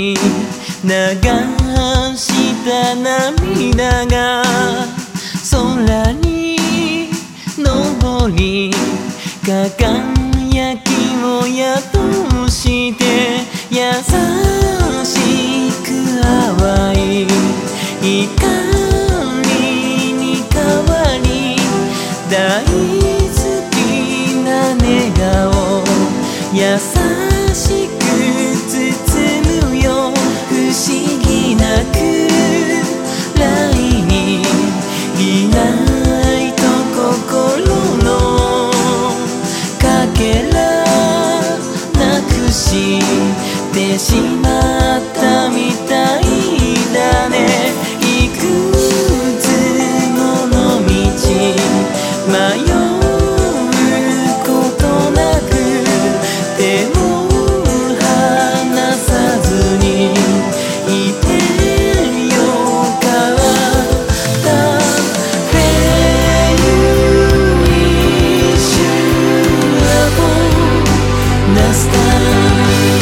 流した涙が空に昇り輝きを宿して優しく淡い光てしまったみたいだね。いくつもの道迷うことなく手を離さずにいてよかったフイリッシュアボナスター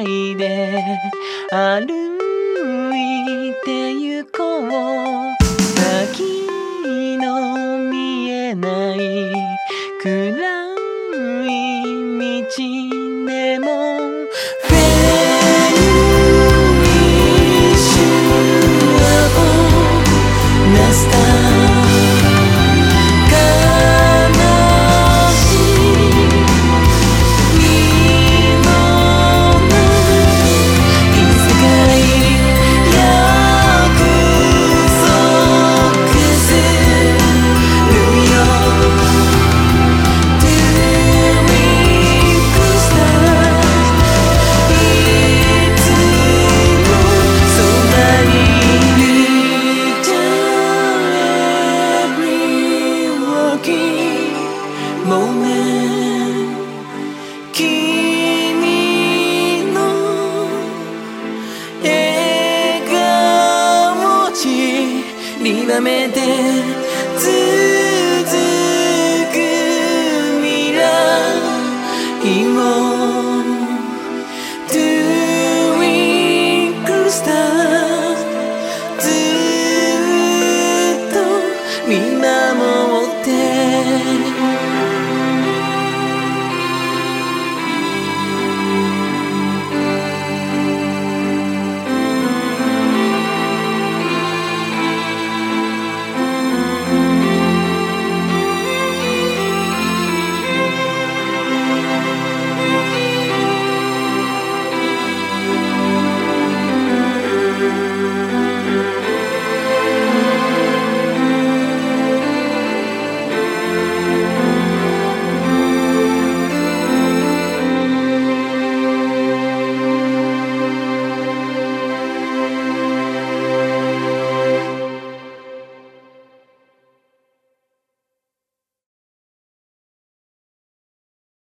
ないで歩極めて続く未来を